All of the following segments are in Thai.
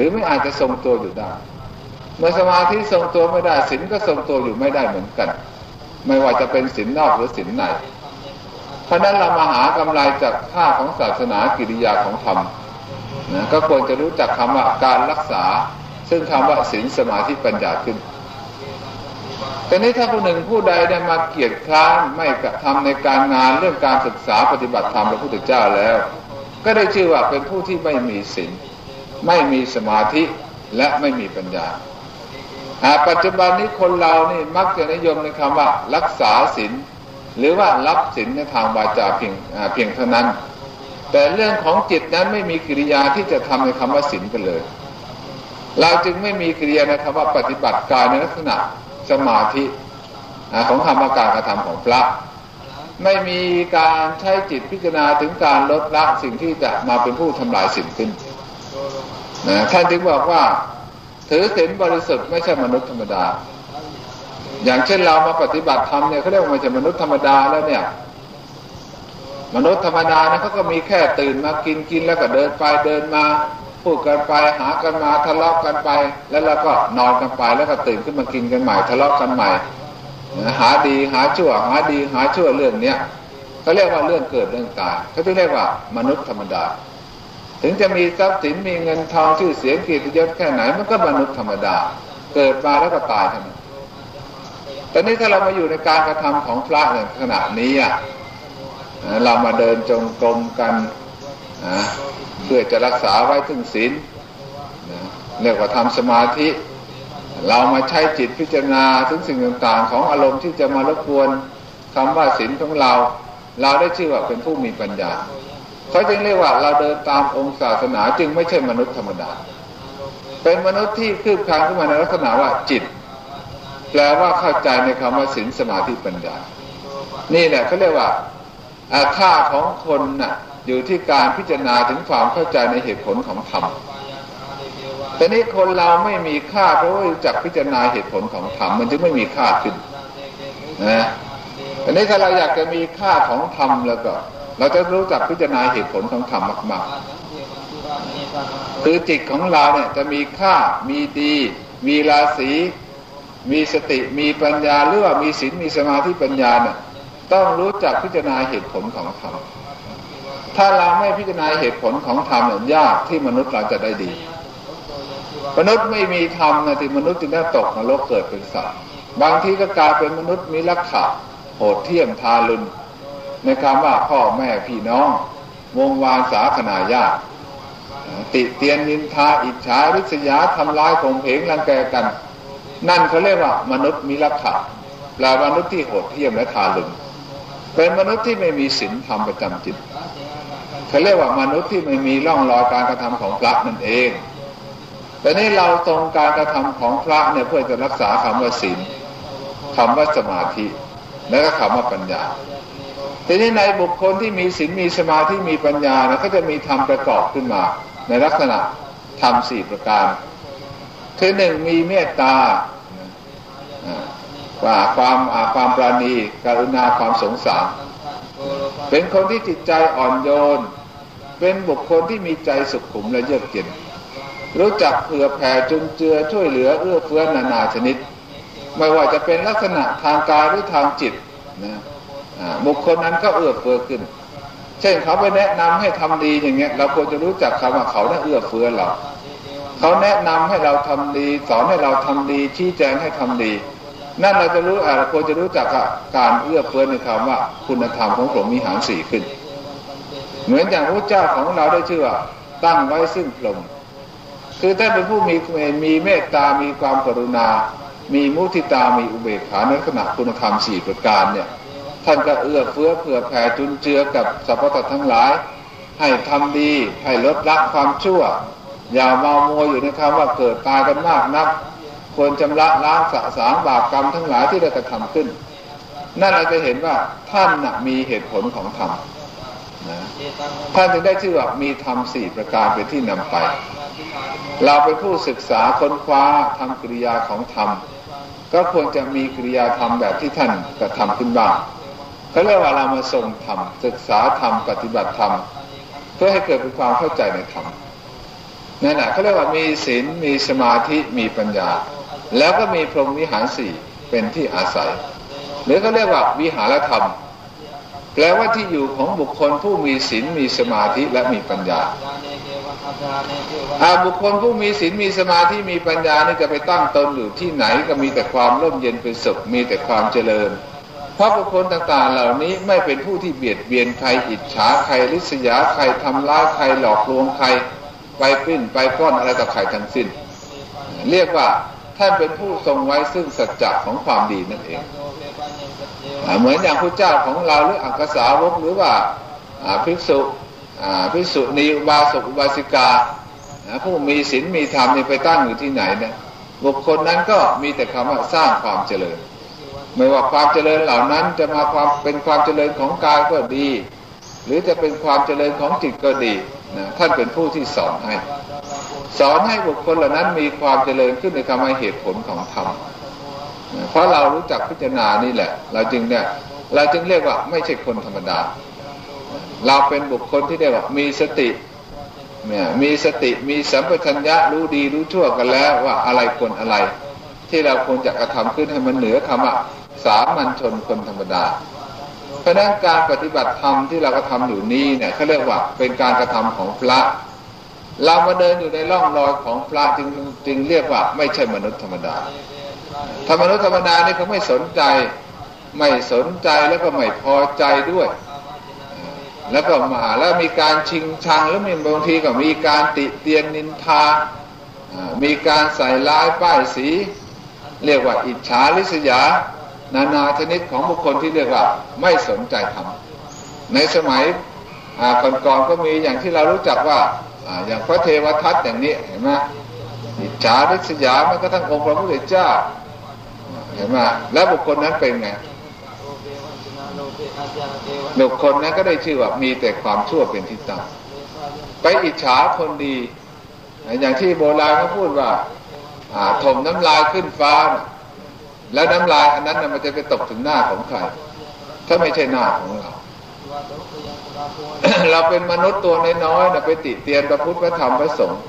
รือไม่อาจจะทรงตัวอยู่ได้ เมื่อสมาธิทรงตัวไม่ได้ศีลก็ทรงตัวอยู่ไม่ได้เหมือนกัน ไม่ว่าจะเป็นศีลนอกหรือศีลในเพราะนั้นเรามาหากำไรจากค่าของศาสนากิริยาของธรรมนะก็ควรจะรู้จักคำว่าการรักษา ซึ่งคำว่าศีลสมาธิปัญญาขึ้นแต่นี้ถ้าผู้หนึ่งผู้ใดได้มาเกียรติค้านไม่กระทำในการงานเรื่องการศึกษาปฏิบัติธรรมพระพุทธเจ้าแล้ว ก็ได้ชื่อว่าเป็นผู้ที่ไม่มีศีล ไม่มีสมาธิและไม่มีปัญญาปัจจุบันนี้คนเรานี่มักจะนิยมในคำว่ารักษาศีลหรือว่ารับศีลในทางวาจาเพียงเพียงเท่านั้น แต่เรื่องของจิตนั้นไม่มีกิริยาที่จะทำในคำว่าศีลกันเลย เราจึงไม่มีกิริยาในคำว่าปฏิบัติกายในลักษณะสมาธิของธรรมการกระทำของพระ ไม่มีการใช้จิตพิจารณาถึงการลดละสิ่งที่จะมาเป็นผู้ทำลายสิ่งขึ้น นะท่านจึงบอกว่า ถือศีลบริสุทธิ์ไม่ใช่มนุษย์ธรรมดา อย่างเช่นเรามาปฏิบัติธรรมเนี่ยเขาเรียกว่าไม่ใช่มนุษย์ธรรมดาแล้วเนี่ย มนุษย์ธรรมดานี่ยเขาก็มีแค่ตื่นมากินกินแล้วก็เดินไปเดินมาพูดกันไปหากันมาทะเลาะกันไป แล้วเราก็นอนกันไปแล้วก็ตื่นขึ้นมากินกันใหม่ทะเลาะกันใหม่หาดีหาชั่วหาดีหาชั่วเรื่องเนี้ยเขาเรียกว่าเรื่องเกิดเรื่องตายเขาถึงเรียกว่ามนุษย์ธรรมดา ถึงจะมีทรัพย์สินมีเงินทองชื่อเสียงเกียรติยศแค่ไหนมันก็มนุษย์ธรรมดา เกิดมาแล้วก็ตายเท่านั้นตอนนี้ถ้าเรามาอยู่ในการกระทำของพระในขณะนี้อะเรามาเดินจงกรมกันเพื่อจะรักษาไว้ถึงศีลเรียกว่าทำสมาธิ เรามาใช้จิตพิจารณาถึงสิ่งต่างๆ ของอารมณ์ที่จะมารบกวนคำว่าศีลของเรา เราได้ชื่อว่าเป็นผู้มีปัญญา เขาจึงเรียกว่าเราเดินตามองค์ศาสนาจึงไม่ใช่มนุษย์ธรรมดา เป็นมนุษย์ที่คืบคลานขึ้นมาในลักษณะว่าจิต แปลว่าเข้าใจในคำว่าศีลสมาธิปัญญา นี่แหละเขาเรียกว่าค่าของคนน่ะอยู่ที่การพิจารณาถึงความเข้าใจในเหตุผลของธรรมแต่นี้คนเราไม่มีค่าเพราะว่าจักพิจารณาเหตุผลของธรรมมันจึงไม่มีค่าขึ้นนะแต่นี้ถ้าเราอยากจะมีค่าของธรรมแล้วก็ เราจะรู้จักพิจารณาเหตุผลของธรรมมากๆคือจิตของเราเนี่ยจะมีค่ามีดี มีราศีมีสติมีปัญญาหรือว่ามีศีลมีสมาธิปัญญาเนี่ยต้องรู้จักพิจารณาเหตุผลของธรรมถ้าเราไม่พิจารณาเหตุผลของธรรมเนี่ยยากที่มนุษย์เราจะได้ดี มนุษย์ไม่มีธรรมนะที่มนุษย์จึงได้ตกนรกเกิดเป็นสัตว์บางทีก็กลายเป็นมนุษย์มีลักขะโหดเที่ยมทารุณ ในคำว่าพ่อแม่พี่น้อง วงวานสาขนาญาติติเตียนนินทาอิจฉาริษยาทำลายข่มเหงรังแกกัน นั่นเขาเรียกว่ามนุษย์มีลักขะแปลมนุษย์ที่โหดเที่ยมและทารุณเป็นมนุษย์ที่ไม่มีศีลธรรมประจำจิตเขาเรียกว่ามนุษย์ที่ไม่มีร่องรอยการกระทำของพระนั่นเองแต่นี้เราตรงการกระทำของพระเนี่ยเพื่อจะรักษาคำว่าศีลคำว่าสมาธิ และก็คำว่าปัญญา ทีนี้ในบุคคลที่มีศีลมีสมาธิมีปัญญานะก็จะมีธรรมประกอบขึ้นมา ในลักษณะธรรมสี่ประการคือหนึ่งมีเมตตาว่าความความปราณีกรุณาความสงสารเป็นคนที่จิตใจอ่อนโยน เป็นบุคคลที่มีใจสุขุมและเยือกเย็นรู้จักเผื่อแผ่จุนเจือช่วยเหลือเอื้อเฟื้อนานาชนิด ไม่ว่าจะเป็นลักษณะทางกายหรือทางจิตนะ บุคคลนั้นก็เอื้อเฟื้อขึ้น เช่นเขาไปแนะนำให้ทำดีอย่างเงี้ย เราควรจะรู้จักคำว่าเขาน่าเอื้อเฟื้อเราเขาแนะนำให้เราทำดี สอนให้เราทำดี ชี้แจงให้ทำดี นั่นเราจะรู้เราควรจะรู้จักการเอื้อเฟื้อในคำว่าคุณธรรมของผมมีหางสี่ขึ้น เหมือนอย่างพระเจ้าของเราได้ชื่อว่าตั้งไว้ซึ่งพรหมคือท่านเป็นผู้มีมีเมตตา มีความกรุณา มีมุทิตา มีอุเบกขาในขณะคุณธรรมสี่ประการเนี่ย ท่านก็เอื้อเฟื้อเผื่อแผ่จุนเจือกับสรรพสัตว์ทั้งหลาย ให้ทำดี ให้ลดละความชั่ว อย่าเมาโมยอยู่ในคำว่าเกิดตายกันมากนัก ควรชำระล้างสะสางบาปกรรมทั้งหลายที่ได้กระทำขึ้น นั่นเราจะเห็นว่าท่านนะมีเหตุผลของธรรมนะท่านจึงได้ชื่อว่ามีธรรมสี่ประการเป็นที่นำไป เราเป็นผู้ศึกษาค้นคว้าทำกิริยาของธรรมก็ควรจะมีกิริยาธรรมแบบที่ท่านกระทำขึ้นบ้าง เขาเรียกว่าเรามาทรงธรรมศึกษาธรรมปฏิบัติธรรมเพื่อให้เกิดเป็นความเข้าใจในธรรมนั่นแหละเขาเรียกว่ามีศีลมีสมาธิมีปัญญา แล้วก็มีพรหมวิหารสี่เป็นที่อาศัย หรือเขาเรียกว่าวิหารธรรม แปลว่าที่อยู่ของบุคคลผู้มีศีลมีสมาธิและมีปัญญาอาบุคคลผู้มีศีลมีสมาธิมีปัญญานี่จะไปตั้งตนอยู่ที่ไหนก็มีแต่ความร่มเย็นเป็นสุขมีแต่ความเจริญ พราะบุคคลต่างๆ เหล่านี้ไม่เป็นผู้ที่เบียดเบียนใครอิจฉาใครริษยาใครทำร้ายใครหลอกลวงใครไปปิ้นไปก้อนอะไรต่อใครทั้งสิ้น เรียกว่าท่านเป็นผู้ทรงไว้ซึ่งสัจจะของความดีนั่นเองเหมือนอย่างพระเจ้าของเราหรืออังกษาวกหรือว่าภิกษุภิกษุณีอุบาสกอุบาสิกาผู้มีศีลมีธรรมนี่ไปตั้งอยู่ที่ไหนเนี่ยบุคคลนั้นก็มีแต่คำว่าสร้างความเจริญ ไม่ว่าความเจริญเหล่านั้นจะมาความเป็นความเจริญของกายก็ดี หรือจะเป็นความเจริญของจิตก็ดีนะท่านเป็นผู้ที่สอนให้ สอนให้บุคคลเหล่านั้นมีความเจริญขึ้นในคำให้เหตุผลของธรรมเพราะเรารู้จักพิจารณานี่แหละ เราจึงเนี่ยเราจึงเรียกว่าไม่ใช่คนธรรมดา เราเป็นบุคคลที่เรียกว่ามีสติเนี่ยมีสติมีสัมปชัญญะรู้ดีรู้ชั่วกันแล้วว่าอะไรควรอะไร ที่เราควรจะกระทำขึ้นให้มันเหนือคำว่า สามัญชนคนธรรมดา เพราะนั้นการปฏิบัติธรรมที่เรากระทาอยู่นี้เนี่ยเขาเรียกว่าเป็นการกระทำของพระ เรามาเดินอยู่ในร่องรอยของพระจึงจึงเรียกว่าไม่ใช่มนุษย์ธรรมดาธรรมนุษย์ธรรมดานี่เขาไม่สนใจไม่สนใจแล้วก็ไม่พอใจด้วย แล้วก็มาแล้วมีการชิงชังแล้วมีบางทีก็มีการติเตียนนินทา มีการใส่ร้ายป้ายสี เรียกว่าอิจฉาริษยา นานาชนิดของบุคคลที่เรียกว่าไม่สนใจทำในสมัยก่อนๆก็มีอย่างที่เรารู้จักว่าอย่างพระเทวทัตอย่างนี้เห็นไหมอิจฉาริษยามันก็ทั้งองค์พระพุทธเจ้าเห็นไหมแล้วบุคคลนั้นเป็นไงบุคคลนั้นก็ได้ชื่อว่ามีแต่ความชั่วเป็นที่ตั้งไปอิจฉาคนดี อย่างที่โบราณเขาพูดว่าถมน้ำลายขึ้นฟ้า แล้วน้ำลายอันนั้นมันจะไปตกถึงหน้าของใคร ถ้าไม่ใช่หน้าของเรา เราเป็นมนุษย์ตัวน้อยๆนะไปติเตียนพระพุทธพระธรรมพระสงฆ์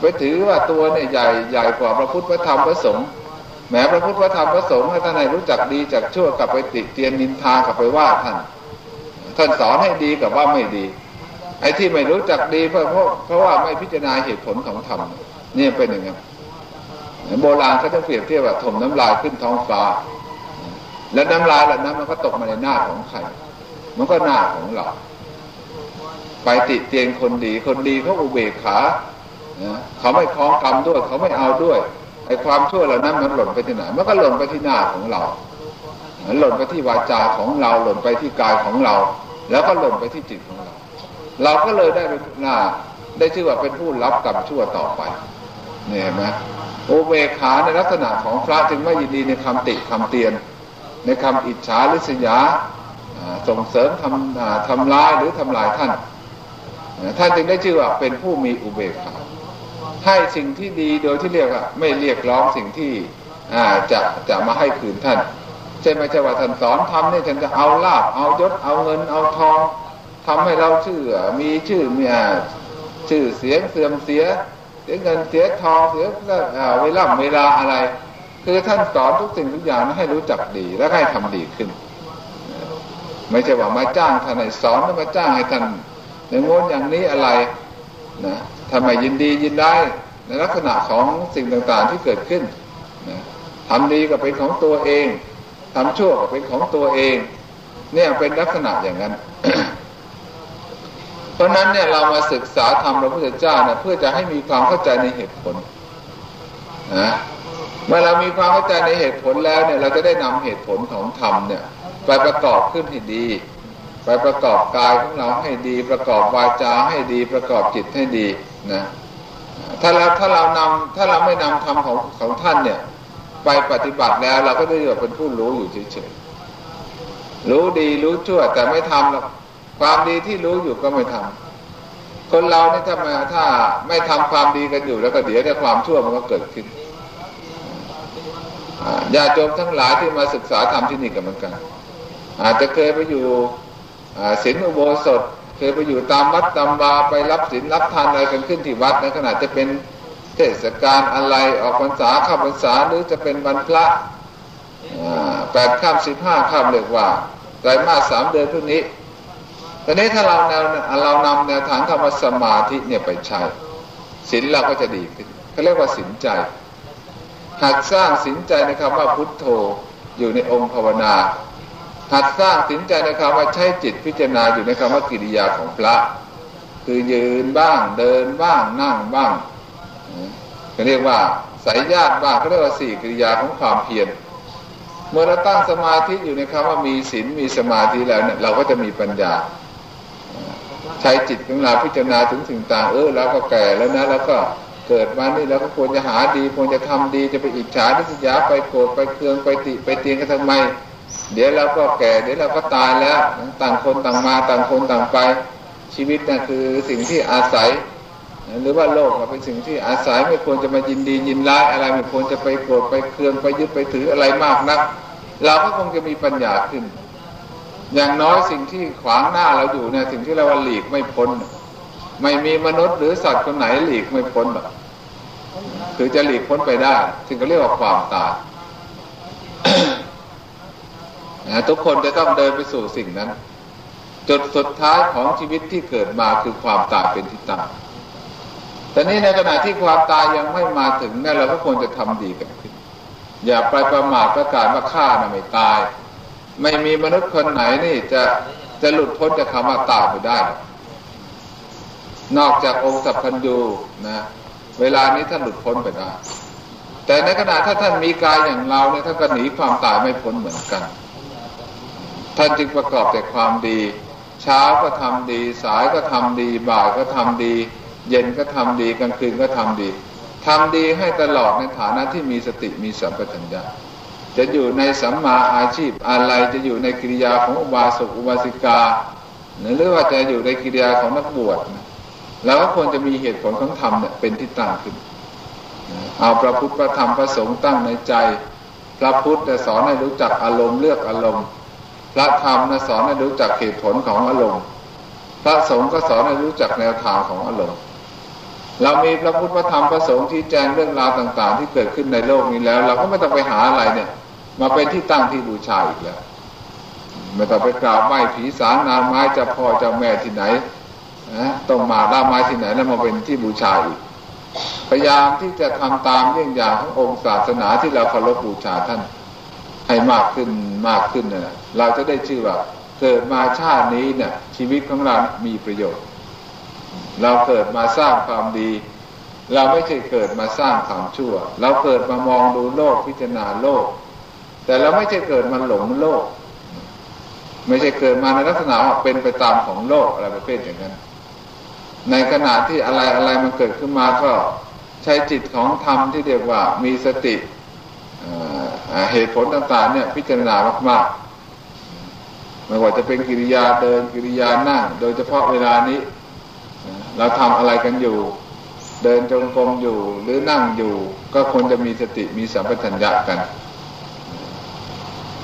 ไปถือว่าตัวเนี่ยใหญ่ใหญ่กว่าพระพุทธพระธรรมพระสงฆ์แม้พระพุทธพระธรรมพระสงฆ์ท่านไหนรู้จักดีจากชั่วกลับไปติเตียนนินทากลับไปว่าท่าน ท่านสอนให้ดีกับว่าไม่ดี ไอ้ที่ไม่รู้จักดีเพราะเพราะว่าไม่พิจารณาเหตุผลของธรรมนี่เป็นอย่างนี้ โบราณเขาจะเปรียบเทียบว่าถมน้ำลายขึ้นท้องฟ้า แล้วน้ำลายเหล่านั้นมันก็ตกมาในหน้าของใครมันก็หน้าของเรา ไปติเตียนคนดี คนดีเขาอุเบกขาเขาไม่คล้องกรรมด้วย เขาไม่เอาด้วยไอ้ความชั่วเหล่านั้นมันหล่นไปที่ไหนมันก็หล่นไปที่หน้าของเราหล่นไปที่วาจาของเรา หล่นไปที่กายของเรา แล้วก็หล่นไปที่จิตของเรา เราก็เลยได้เป็นหน้าได้ชื่อว่าเป็นผู้รับกรรมชั่วต่อไป เนี่ยนไหมโอเวขาในลักษณะของพระจึงไม่ยินดีในคำติคำเตียน ในคำอิจฉาริษยาส่งเสริมทำทำลายหรือทำลายท่าน ท่านจึงได้ชื่อว่าเป็นผู้มีอุเบกขาให้สิ่งที่ดีโดยที่เรียกว่าไม่เรียกร้องสิ่งที่จะจะมาให้คืนท่านใช่ไหมใช่ว่าท่านสอนทำนี่ท่านจะเอาลาบเอายศเอาเงินเอาทองทำให้เราชื่อมีชื่อมีชื่อเสียงเสื่อมเสีย สียเงินเสียทองเสียเวลาเวลาอะไร คือท่านสอนทุกสิ่งทุกอย่างให้รู้จักดีและให้ทำดีขึ้น ไม่ใช่ว่ามาจ้างท่านให้สอนแล้วมาจ้างให้ท่านในงนอย่างนี้อะไรนะทำไมยินดียินได้ในลักษณะของสิ่งต่างๆที่เกิดขึ้นนะทำดีก็เป็นของตัวเองทำชั่วก็เป็นของตัวเอง เนี่ยเป็นลักษณะอย่างนั้น เพราะนั้นเนี่ยเรามาศึกษาธรรมพระพุทธเจ้าเนี่ยเพื่อจะให้มีความเข้าใจในเหตุผลนะเมื่อเรามีความเข้าใจในเหตุผลแล้วเนี่ยเราจะได้นำเหตุผลของธรรมเนี่ยไปประกอบขึ้นให้ดี ไปประกอบกายของเราให้ดี ประกอบวาจาให้ดี ประกอบจิตให้ดีนะถ้าเราถ้าเรานำถ้าเราไม่นำธรรมของของท่านเนี่ย ไปปฏิบัติแล้ว เราก็ได้อยู่เป็นผู้รู้อยู่เฉยๆรู้ดีรู้ชั่วแต่ไม่ทำหรอก ความดีที่รู้อยู่ก็ไม่ทำคนเรานี่ถ้ามาถ้าไม่ทำความดีกันอยู่แล้วก็เดี๋ยวแต่ความชั่วมันก็เกิดขึ้นญาติโยมทั้งหลายที่มาศึกษาธรรมที่นี่กันเหมือนกัน อาจจะเคยไปอยู่ศีลอุโบสถเคยไปอยู่ตามวัดตามบาไปรับศีลรับทานอะไรกันขึ้นที่วัดในขณะจะเป็นเทศกาลอะไรออกพรรษาข้าพรรษาหรือจะเป็นวันพระแปดข้ามสิบห้าข้ามเรียกว่าไตรมาสสามเดือนพวกนี้ ตอนนี้ถ้าเรานวเรานำแนวทางธรรมสมาธิเนี่ยไปใช้ศีลเราก็จะดีขึ้นเขาเรียกว่าศีลใจ หากสร้างศีลใจในคำว่าพุทโธอยู่ในองค์ภาวนาหัดสร้างศีลใจในคำว่าใช้จิตพิจารณาอยู่ในคำว่ากิริยาของพระ คือยืนบ้างเดินบ้างนั่งบ้างเขาเรียกว่าสายญาติบ้างเขาเรียกว่าสี่กิริยาของความเพียรเมื่อเราตั้งสมาธิอยู่ในคำว่ามีศีลมีสมาธิแล้วเนี่ยเราก็จะมีปัญญา ใช้จิตของเราพิจารณาถึงสิ่งต่างเออแล้วก็แก่แล้วนะแล้วก็เกิดมานี่แล้วก็ควรจะหาดีควรจะทำดีจะไปอิจฉาทิษยาไปโกรธไปเคืองไปติไปเตียงกันทำไม เดี๋ยวเราก็แก่เดี๋ยวเราก็ตายแล้วต่างคนต่างมาต่างคนต่างไปชีวิตนะ่ะคือสิ่งที่อาศัย หรือว่าโลกเป็นสิ่งที่อาศัยไม่ควรจะมายินดียินร้ายอะไรไม่ควรจะไปโกรธไปเคืองไปยึดไปถืออะไรมากนัก เราก็คงจะมีปัญญาขึ้น อย่างน้อยสิ่งที่ขวางหน้าเราอยู่เนี่ยสิ่งที่เราว่าหลีกไม่พ้น ไม่มีมนุษย์หรือสัตว์คนไหนหลีกไม่พ้นหรอกคือจะหลีกพ้นไปได้ถึงก็เรียกว่าความตายทุกคนจะต้องเดินไปสู่สิ่งนั้น จุดสุดท้ายของชีวิตที่เกิดมาคือความตายเป็นที่ตั้งแต่นี้ในขณะที่ความตายยังไม่มาถึงเนี่ยเราก็ควรจะทำดีกันขึ้นอย่าไปประมาทประกาศว่าฆ่านะไม่ตาย ไม่มีมนุษย์คนไหนนี่จะจะหลุดพ้นจากคำว่าตายไปได้ นอกจากองค์สัพพัญญูนะ เวลานี้ท่านหลุดพ้นไปได้ แต่ในขณะถ้าท่านมีกายอย่างเราเนี่ยท่านก็หนีความตายไม่พ้นเหมือนกัน ท่านจึงประกอบแต่ความดี เช้าก็ทำดี สายก็ทำดี บ่ายก็ทำดี เย็นก็ทำดีกลางคืนก็ทำดีทำดีให้ตลอดในฐานะที่มีสติมีสัมปชัญญะ จะอยู่ในสัมมาอาชีพอะไรจะอยู่ในกิริยาของอุบาสกอุบาสิกา หรือว่าจะอยู่ในกิริยาของนักบวชเราก็ควรจะมีเหตุผลของธรรมเนี่ยเป็นที่ตั้งขึ้น เอาพระพุทธพระธรรมพระสงฆ์ตั้งในใจ พระพุทธสอนให้รู้จักอารมณ์เลือกอารมณ์ พระธรรมสอนให้รู้จักเหตุผลของอารมณ์ พระสงฆ์ก็สอนให้รู้จักแนวทางของอารมณ์ เรามีพระพุทธพระธรรมพระสงฆ์ที่แจ้งเรื่องราวต่าง ๆ ที่เกิดขึ้นในโลกนี้แล้ว เราก็ไม่ต้องไปหาอะไรเนี่ย มาเป็นที่ตั้งที่บูชาอีกแล้วไม่ต้องไปกราบไหว้ผีสางนางไม้เจ้าพ่อเจ้าแม่ที่ไหนนะต้องมาล่าไม้ที่ไหนแล้วมาเป็นที่บูชาอีกพยายามที่จะทำตามเรื่องอย่างขององค์ศาสนาที่เราเคารพบูชาท่านให้มากขึ้นมากขึ้นเนี่ยเราจะได้ชื่อว่าเกิดมาชาตินี้เนี่ยชีวิตของเรา มีประโยชน์ เราเกิดมาสร้างความดี เราไม่ใช่เกิดมาสร้างความชั่ว เราเกิดมามองดูโลกพิจารณาโลก แต่เราไม่ใช่เกิดมาหลงโลก ไม่ใช่เกิดมาในลักษณะเป็นไปตามของโลกอะไรประเภทอย่างนั้น ในขณะที่อะไรอะไรมันเกิดขึ้นมาก็ใช้จิตของธรรมที่เรียกว่ามีสติเหตุผลต่างๆเนี่ยพิจารณามากๆไม่ว่าจะเป็นกิริยาเดินกิริยานั่ง โดยเฉพาะเวลานี้ เราทำอะไรกันอยู่ เดินจงกรมอยู่หรือนั่งอยู่ ก็ควรจะมีสติมีสัมปชัญญะกัน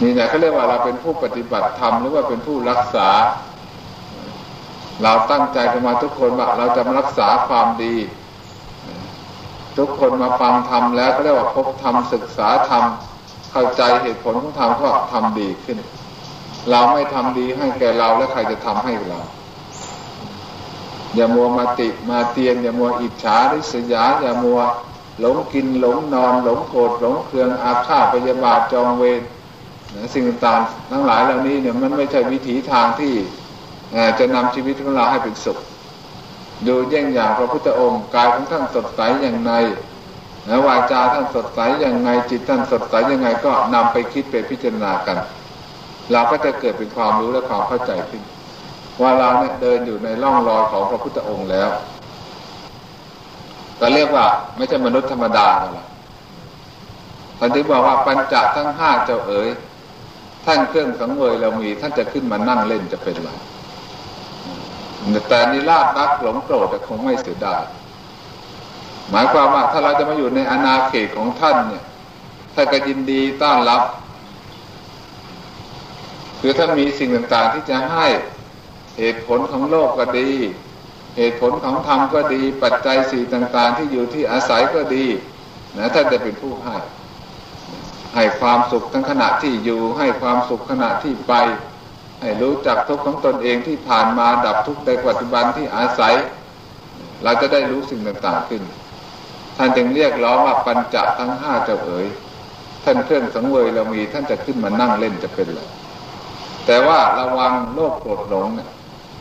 นี่เนี่ยเขาเรียกว่าเราเป็นผู้ปฏิบัติธรรมหรือว่าเป็นผู้รักษา เราตั้งใจกันมาทุกคนว่าเราจะมารักษาความดี ทุกคนมาฟังธรรมแล้วก็เรียกว่าพบธรรมศึกษาธรรมเข้าใจเหตุผลของธรรมก็ทำดีขึ้น เราไม่ทำดีให้แก่เราแล้วใครจะทำให้เรา อย่ามัวมาติมาเตียน อย่ามัวอิจฉาริษยา อย่ามัวหลงกินหลงนอน หลงโกรธหลงเคืองอาฆาตพยาบาทจองเวรสิ่งต่างทั้งหลายเหล่านี้เนี่ยมันไม่ใช่วิถีทางที่จะนำชีวิตของเราให้เป็นสุข ดูแย่งอย่างพระพุทธองค์กายของท่านสดใสอย่างไรนะวาจาท่านสดใสอย่างไงจิตท่านสดใสอยังไงก็นำไปคิดไปพิจารณากัน เราก็จะเกิดเป็นความรู้และความเข้าใจขึ้น ว่าเราเนี่ยเดินอยู่ในร่องรอยของพระพุทธองค์แล้วก็เรียกว่าไม่ใช่มนุษย์ธรรมดาแล้วท่านถึงบอกว่าปัญจทั้งห้าเจ้าเอ๋ยท่านเครื่องสังเวยเรามี ท่านจะขึ้นมานั่งเล่นจะเป็นไรแต่นิราชรักหลงโกรธคงไม่เสียดายหมายความว่าถ้าเราจะมาอยู่ในอาณาเขตของท่านเนี่ยท่านก็ยินดีต้อนรับ คือท่านมีสิ่งต่างๆที่จะให้ เหตุผลของโลกก็ดี เหตุผลของธรรมก็ดี ปัจจัยสี่ต่าง ๆ ที่อยู่ที่อาศัยก็ดีนะท่านจะเป็นผู้ให้ให้ความสุขทั้งขณะที่อยู่ ให้ความสุขขณะที่ไป ให้รู้จักทุกข์ของตนเองที่ผ่านมาดับทุกข์ในปัจจุบันที่อาศัย เราจะได้รู้สิ่งต่างๆขึ้น ท่านจึงเรียกร้องว่าปัญจทั้งห้าเจ้าเอ๋ยท่านเครื่องสังเวยเรามีท่านจะขึ้นมานั่งเล่นจะเป็นไรแต่ว่าระวังโลกโกรธหลงเนี่ย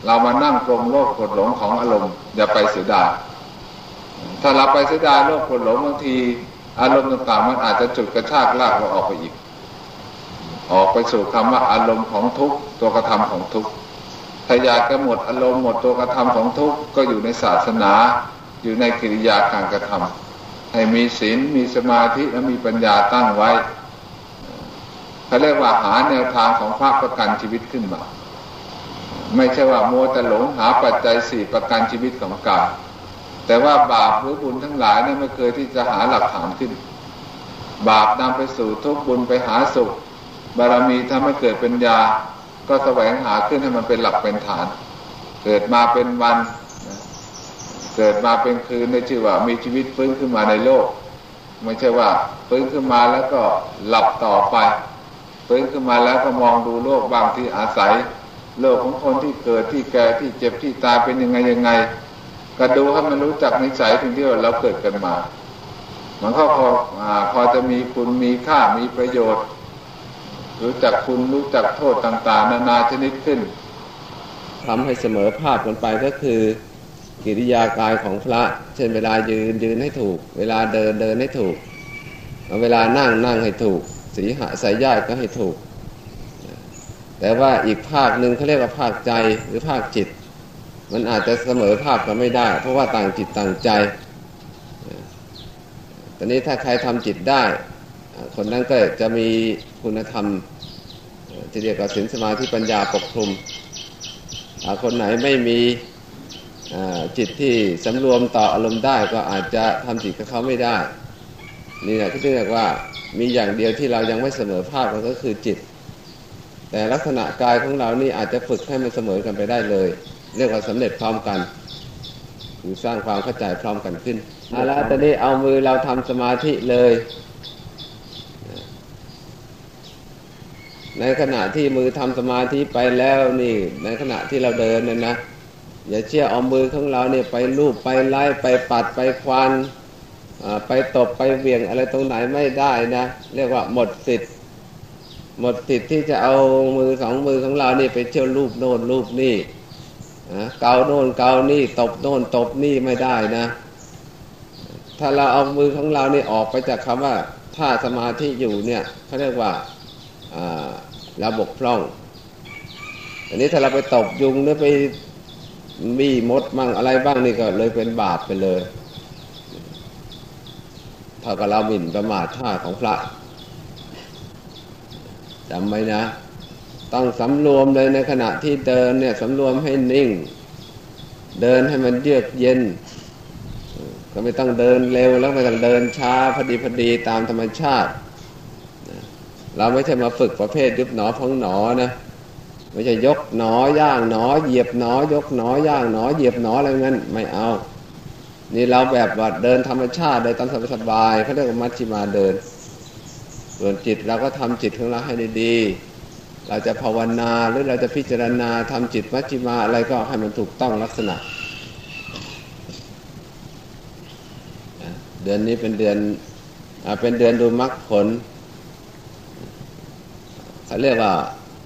เรามานั่งกลมโลกกรธหลงของอารมณ์อย่าไปเสียดายถ้าเราไปเสียดายโลกกรธหลงบางที อารมณ์ต่างๆมันอาจจะจุดกระชากลากเราออกไปอีก ออกไปสู่คำว่าอารมณ์ของทุกตัวกระทำของทุกถ้าอยากจะหมดอารมณ์หมดตัวกระทำของทุกก็อยู่ในศาสนา อยู่ในกิริยาการกระทำให้มีศีลมีสมาธิและมีปัญญาตั้งไว้เขาเรียกว่าหาแนวทางของพระประกันชีวิตขึ้นมา ไม่ใช่ว่าโมแต่หลงหาปัจจัยสี่ประกันชีวิตของกายแต่ว่าบาปหรือบุญทั้งหลายเนี่ยไม่เคยที่จะหาหลักฐานขึ้น บาปนำไปสู่ทุกบุญไปหาสุข บารมีทำให้เกิดปัญญา ก็แสวงหาขึ้นให้มันเป็นหลักเป็นฐาน เกิดมาเป็นวัน เกิดมาเป็นคืนในชื่อว่ามีชีวิตฟื้นขึ้นมาในโลก ไม่ใช่ว่าฟื้นขึ้นมาแล้วก็หลับต่อไปฟื้นขึ้นมาแล้วก็มองดูโลกบางที่อาศัย โลกของคนที่เกิดที่แก่ที่เจ็บที่ตายเป็นยังไงยังไงก็ดูให้มันรู้จักนิสัยถึงที่เราเกิดกันมา มันก็พอพอจะมีคุณมีค่ามีประโยชน์ รู้จักคุณรู้จักโทษต่าง ๆ นานาชนิดขึ้นทำให้เสมอภาพกันไปก็คือ กิริยากายของพระ เช่นเวลายืนยืนให้ถูก เวลาเดินเดินให้ถูก เวลานั่งนั่งให้ถูก สีหะใส่ย่ายก็ให้ถูก แต่ว่าอีกภาคหนึ่งเขาเรียกว่าภาคใจหรือภาคจิต มันอาจจะเสมอภาพกันไม่ได้ เพราะว่าต่างจิตต่างใจตอนนี้ถ้าใครทำจิตได้ คนนั้นก็จะมีคุณธรรมที่เรียกว่าศีลสมาธิปัญญาปกคลุม คนไหนไม่มีจิตที่สำรวมต่ออารมณ์ได้ก็อาจจะทำจิตกับเขาไม่ได้ นี่แหละที่เรียกว่ามีอย่างเดียวที่เรายังไม่เสมอภาพก็คือจิต แต่ลักษณะกายของเรานี่อาจจะฝึกให้มันเสมอกันไปได้เลย เรียกว่าสำเร็จพร้อมกันหรือสร้างความเข้าใจพร้อมกันขึ้นเอาละตอนนี้เอามือเราทำสมาธิเลย ในขณะที่มือทำสมาธิไปแล้วนี่ ในขณะที่เราเดินเนี่ยนะอย่าเชื่อเอามือของเราเนี่ยไปลูบไปไล่ไปปัดไปควันไปตบไปเวียงอะไรตรงไหนไม่ได้นะ เรียกว่าหมดสิทธิ์ หมดสิทธิ์ที่จะเอามือสองมือของเรานี่ไปเที่ยวรูปโน่นรูปนี่เกาโน่นเกานี่ ตบโน่นตบนี่ไม่ได้นะ ถ้าเราเอามือของเรานี่ออกไปจากคำว่าถ้าสมาธิอยู่เนี่ยเขาเรียกว่าเราบกพร่อง อันนี้ถ้าเราไปตบยุงหรือไปมีมดมั่งอะไรบ้างนี่ก็เลยเป็นบาปไปเลยเท่ากับเราหมิ่นประมาทท่าของพระ จำไว้นะ ต้องสำรวมเลยในขณะที่เดินเนี่ยสำรวมให้นิ่ง เดินให้มันเยือกเย็น ก็ไม่ต้องเดินเร็วแล้วไม่ต้องเดินช้าพอดีพอดีตามธรรมชาติ เราไม่ใช่มาฝึกประเภทยุบหนอพองหนอนะไม่ใช่ยกหนอย่างหนอ เหยียบหนอยกหนอย่างหนอ เหยียบหนออะไรเงี้ยไม่เอา นี่เราแบบว่าเดินธรรมชาติเดินตามสบายเขาเรียกว่ามัชชิมาเดิน ส่วนจิตเราก็ทำจิตของเราให้ดีๆเราจะภาวนาหรือเราจะพิจารณาทำจิตมัชฌิมาอะไรก็ให้มันถูกต้องลักษณะ เดือนนี้เป็นเดือนอเป็นเดือนดูมรรคผลเขาเรียกว่า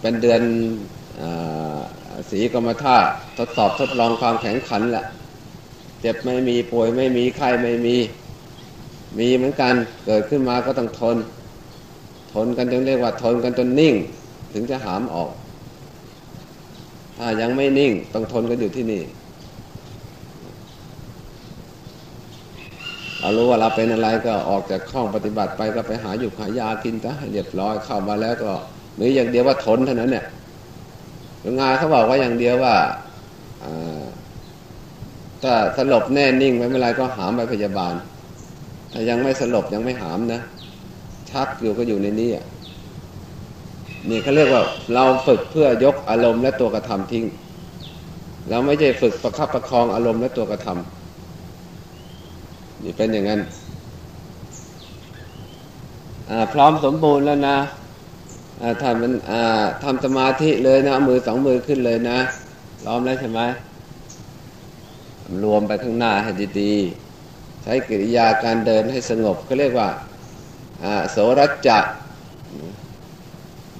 เป็นเดือนสีกรรมธาตุทดสอบทดลองความแข็งขันแหละเจ็บไม่มีป่วยไม่มีไข้ไม่มี มีเหมือนกันเกิดขึ้นมาก็ต้องทน ทนกันจนเรียกว่าทนกันจนนิ่ง ถึงจะหามออก ถ้ายังไม่นิ่ง ต้องทนกันอยู่ที่นี่เรารู้ว่าเราเป็นอะไรก็ออกจากห้องปฏิบัติไปก็ไปหาอยู่หายากินซะเรียบร้อยเข้ามาแล้วก็หรืออย่างเดียวว่าทนเท่านั้นเนี่ยงานเขาบอกว่าอย่างเดียวว่าถ้าสลบแน่นิ่งไม่เป็นไรก็หามไปพยาบาล ถ้ายังไม่สลบยังไม่หามนะ ชักอยู่ก็อยู่ในนี้อะนี่เขาเรียกว่า เราฝึกเพื่อยกอารมณ์และตัวกระทำทิ้ง เราไม่ใช่ฝึกประคับประคองอารมณ์และตัวกระทำนี่เป็นอย่างนั้นพร้อมสมบูรณ์แล้วนะทำมันทำสมาธิเลยนะมือสองมือขึ้นเลยนะพร้อมแล้วใช่ไหมรวมไปข้างหน้าให้ดีๆ ใช้กิริยาการเดินให้สงบก็เรียกว่า โสรจจะ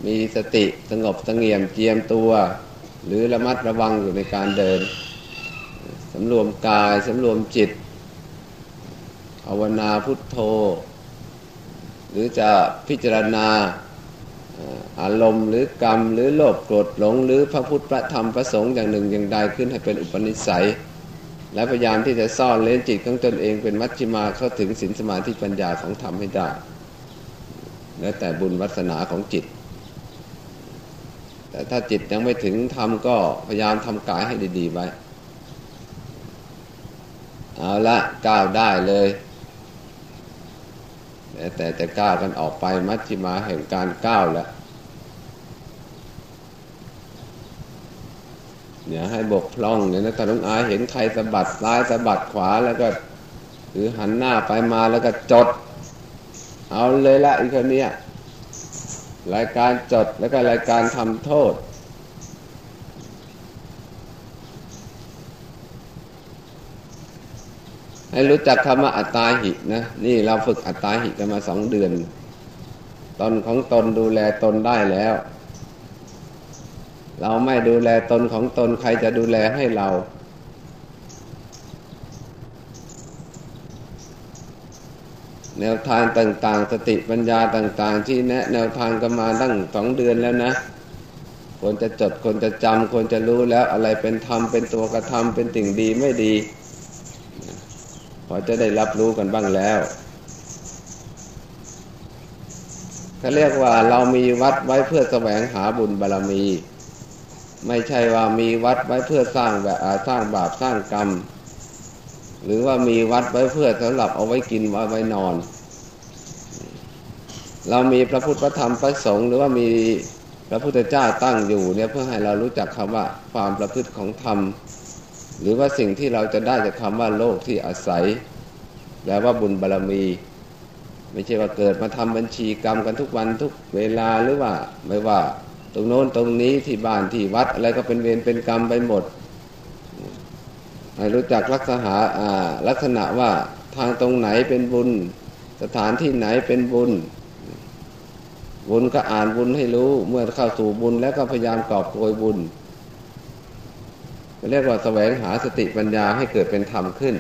มีสติสงบสงเงียมเจียมตัว หรือระมัดระวังอยู่ในการเดินสำรวมกายสำรวมจิตภาวนาพุทโธ หรือจะพิจารณาอารมณ์หรือกรรมหรือโลภโกรธหลง หรือพระพุทธพระธรรมพระสงฆ์อย่างหนึ่งอย่างใดขึ้นให้เป็นอุปนิสัย และพยายามที่จะซ่อนเล้นจิตของตนเองเป็นมัชฌิมาเข้าถึงศีลสมาธิปัญญาของธรรมให้ได้ แล้วแต่บุญวัสนาของจิต แต่ถ้าจิตยังไม่ถึงธรรมก็พยายามทำกายให้ดี ๆ ไว้ เอาละก้าวได้เลยแต่แต่ก้าวกันออกไปมัชฌิมาแห่งการก้าวแล้วเนี่ยให้บกพร่องเนี่ยนะตอนน้องอาเห็นใครสะบัดซ้ายสะบัดขวาแล้วก็ หรือหันหน้าไปมาแล้วก็จด เอาเลยละอีกคนนี้รายการจดแล้วก็รายการทำโทษ ให้รู้จักคำว่าอัตตาหินะ นี่เราฝึกอัตตาหิกันมาสองเดือน ตนของตนดูแลตนได้แล้ว เราไม่ดูแลตนของตนใครจะดูแลให้เรา แนวทางต่างๆ สติปัญญาต่างๆ ที่แนะแนวทางกันมาตั้งสองเดือนแล้วนะควรจะจดควรจะจำควรจะรู้แล้วอะไรเป็นธรรมเป็นตัวกระทำเป็นสิ่งดีไม่ดี พอจะได้รับรู้กันบ้างแล้วเขาเรียกว่าเรามีวัดไว้เพื่อแสวงหาบุญบารรมี ไม่ใช่ว่ามีวัดไว้เพื่อสร้างแบบสร้างบาปสร้างกรรม หรือว่ามีวัดไว้เพื่อสำหรับเอาไว้กินไว้ไว้นอน เรามีพระพุทธพระธรรมพระสงฆ์หรือว่ามีพระพุทธเจ้าตั้งอยู่เนี่ยเพื่อให้เรารู้จักคำว่าความประพฤติของธรรม หรือว่าสิ่งที่เราจะได้จากคำว่าโลกที่อาศัยแปลว่าบุญบารรมี ไม่ใช่ว่าเกิดมาทำบัญชีกรรมกันทุกวันทุกเวลาหรือว่าไม่ว่าตรงโน้นตรงนี้ที่บ้านที่วัดอะไรก็เป็นเวรเป็นกรรมไปหมด ให้รู้จักลักษณะลักษณะว่าทางตรงไหนเป็นบุญ สถานที่ไหนเป็นบุญ บุญก็อ่านบุญให้รู้ เมื่อเข้าสู่บุญแล้วก็พยายามกอบโกยบุญเรียกว่าแสวงหาสติปัญญาให้เกิดเป็นธรรมขึ้น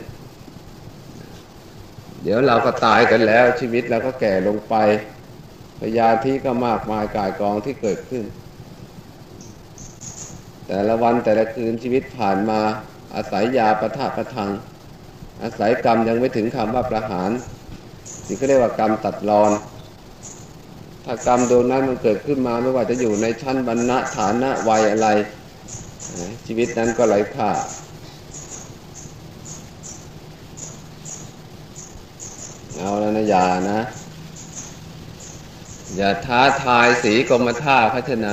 เดี๋ยวเราก็ตายกันแล้ว ชีวิตเราก็แก่ลงไปพยาธิก็มากมายกายกองที่เกิดขึ้น แต่ละวันแต่ละคืนชีวิตผ่านมา อาศัยยาประทะประทัง อาศัยกรรมยังไม่ถึงคำว่าประหารนี่ก็เรียกว่ากรรมตัดรอน ถ้ากรรมโดนนั้นมันเกิดขึ้นมาไม่ว่าจะอยู่ในชั้นบรรณะฐานะวัยอะไร ชีวิตนั้นก็ไร้ค่าเอาแล้วนะอย่านะ อย่าท้าทายสีกรมท่าพัฒนา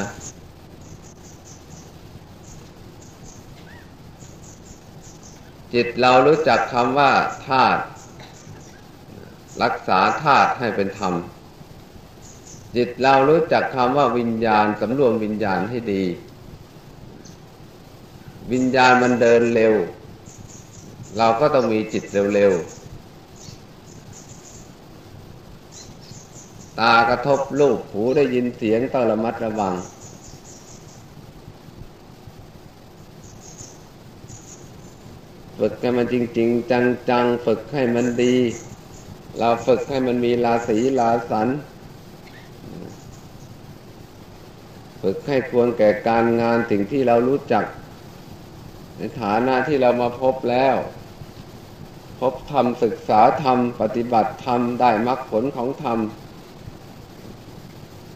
จิตเรารู้จักคำว่าธาตุรักษาธาตุให้เป็นธรรม จิตเรารู้จักคำว่าวิญญาณสำรวมวิญญาณให้ดี วิญญาณมันเดินเร็ว เราก็ต้องมีจิตเร็วๆตากระทบรูปหูได้ยินเสียงต้องระมัดระวัง ฝึกให้มันจริง ๆ จังๆ ฝึกให้มันดี เราฝึกให้มันมีราศีลาสัน ฝึกให้ควรแก่การงานสิ่งที่เรารู้จัก ในฐานะที่เรามาพบแล้ว พบธรรมศึกษาธรรม ปฏิบัติธรรม ได้มรรคผลของธรรม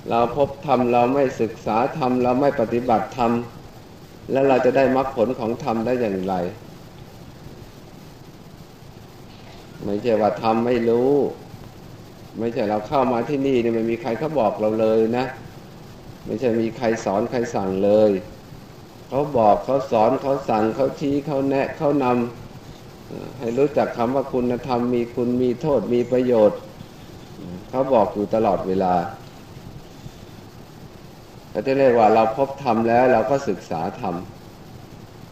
เราพบธรรมเราไม่ศึกษาธรรม เราไม่ปฏิบัติธรรม แล้วเราจะได้มรรคผลของธรรมได้อย่างไร ไม่ใช่ว่าธรรมไม่รู้ ไม่ใช่เราเข้ามาที่นี่เนี่ยไม่มีใครเขาบอกเราเลยนะ ไม่ใช่มีใครสอนใครสั่งเลย เขาบอกเขาสอนเขาสั่งเขาชี้เขาแนะเขานำให้รู้จักคำว่าคุณธรรมมีคุณมีโทษมีประโยชน์ เขาบอกอยู่ตลอดเวลาเขาจะเรียกว่าเราพบธรรมแล้วเราก็ศึกษาธรรม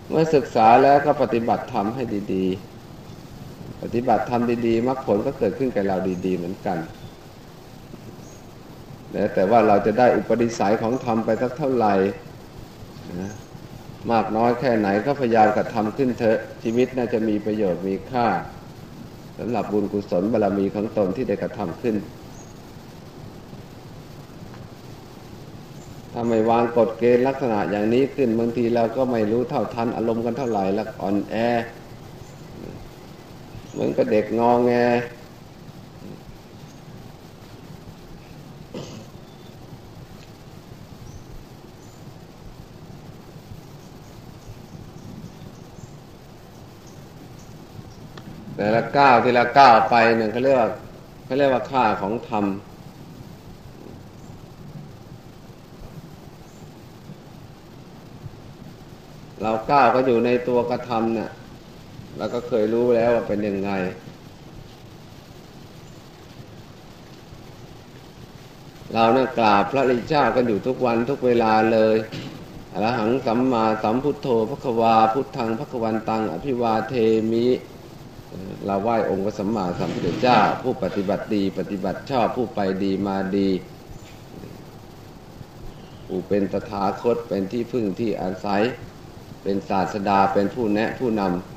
เมื่อศึกษาแล้วก็ปฏิบัติธรรมให้ดี ๆ ปฏิบัติธรรมดีๆมรรคผลก็เกิดขึ้นกับเราดี ๆ เหมือนกันแต่ว่าเราจะได้อุปนิสัยของธรรมไปสักเท่าไหร่นะมากน้อยแค่ไหนก็พยายามกระทำขึ้นเถอะชีวิตน่าจะมีประโยชน์มีค่าสำหรับบุญกุศลบารรมีของตนที่ได้กระทำขึ้น ถ้าไม่วางกฎเกณฑ์ลักษณะอย่างนี้ขึ้นบางทีเราก็ไม่รู้เท่าทันอารมณ์กันเท่าไหร่ละอ่อนแอ เหมือนกับเด็กงองแงแต่ละก้าวทีละก้าวไปหนึ่งเขาเรียกว่าเขาเรียกว่าค่าของธรรมเราก้าวก็อยู่ในตัวกระทำเนี่ย เราก็เคยรู้แล้วว่าเป็นยังไง เราเนี่ยกราบพระริเจ้ากันอยู่ทุกวันทุกเวลาเลยอรหังสัมมาสัมพุทโธพระควาพุทธังพระควันตัง อภิวาเทมิเราไหว้องค์พระสัมมาสัมพุทธเจ้า ผู้ปฏิบัติดี ปฏิบัติชอบผู้ไปดีมาดีผู้เป็นตถาคตเป็นที่พึ่งที่อาศัย เป็นศาสดาเป็นผู้แนะผู้นำ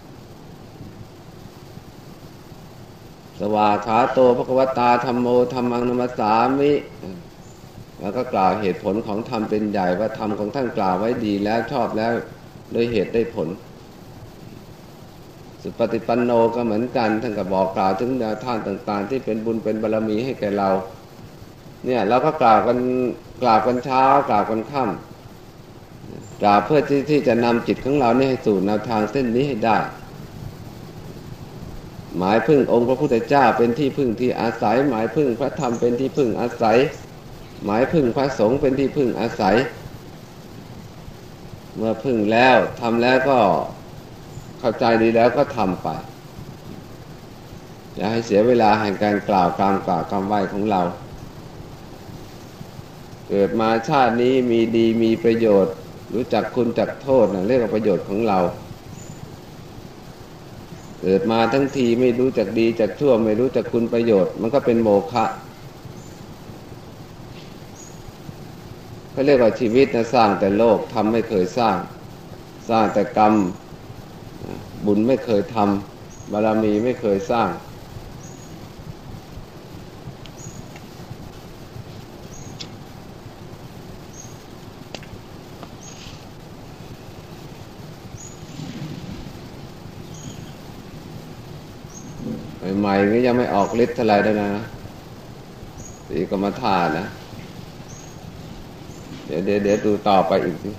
สวาขาโตพระควตาธรรมโมธรรมังนมัสสามิ แล้วก็กล่าวเหตุผลของธรรมเป็นใหญ่ว่าธรรมของท่านกล่าวไว้ดีแล้วชอบแล้วโดยเหตุได้ผล สุปฏิปันโนก็เหมือนกันท่านก็บอกกล่าวถึงแนวทางต่างๆ ที่เป็นบุญเป็นบารรมีให้แก่เรา เนี่ยเราก็กล่าวกันกล่าวกันเช้ากล่าวกันค่ำกล่าวเพื่อที่ที่จะนำจิตของเราเนี่ยให้สู่แนวทางเส้นนี้ให้ได้ หมายพึ่งองค์พระพุทธเจ้าเป็นที่พึ่งที่อาศัย หมายพึ่งพระธรรมเป็นที่พึ่งอาศัย หมายพึ่งพระสงฆ์เป็นที่พึ่งอาศัย เมื่อพึ่งแล้วทำแล้วก็เข้าใจดีแล้วก็ทำไปอย่าให้เสียเวลาแห่งการกล่าวกามกล่าวคำไหว้ของเรา เกิดมาชาตินี้มีดีมีประโยชน์ รู้จักคุณจักโทษนะเรียกว่าประโยชน์ของเรา เกิดมาทั้งทีไม่รู้จักดีจักชั่วไม่รู้จักคุณประโยชน์ มันก็เป็นโมฆะเขาเรียกว่าชีวิตนะสร้างแต่โลกทำไม่เคยสร้าง สร้างแต่กรรม บุญไม่เคยทำบารมีไม่เคยสร้าง ก็ยังไม่ออกฤทธิ์เท่าไรได้นะสีกรรมฐานนะเดี๋ยวเดี๋ยวดูต่อไปอีกสิ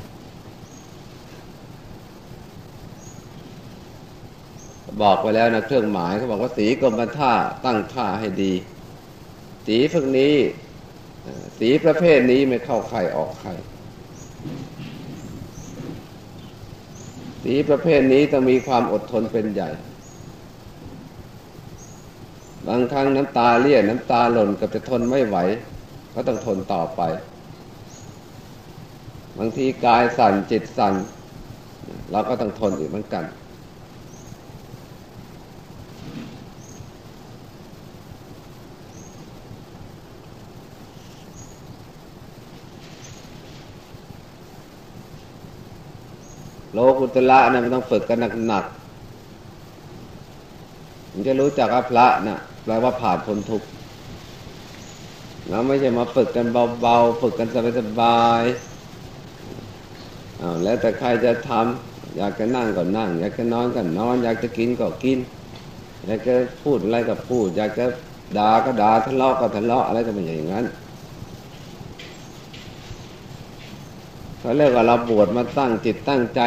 บอกไปแล้วนะเครื่องหมายเขาบอกว่าสีกรมท่าตั้งท่าให้ดี สีพวกนี้ สีประเภทนี้ไม่เข้าใครออกใคร สีประเภทนี้ต้องมีความอดทนเป็นใหญ่ บางครั้งน้ำตาเลี่ยนน้ำตาหล่นกับจะทนไม่ไหว ก็ต้องทนต่อไป บางทีกายสั่นจิตสั่นเราก็ต้องทนอีกเหมือนกันโลกุตละนะมันต้องฝึกกันหนักๆมันจะรู้จักว่าพระนะ่ะ แปลว่าผ่านพ้นทุกข์เราไม่ใช่มาฝึกกันเบาๆ ฝึกกันสบายๆอาแล้วแต่ใครจะทำอยากจะนั่งก็นั่ง อยากจะนอนก็นอน อยากจะกินก็กิน อยากจะพูดอะไรก็พูด อยากจะด่าก็ด่าทะเลาะก็ทะเลาะอะไรก็ไม่อย่างนั้นเขาเรียกว่าเราบวชมาตั้งจิตตั้งใจ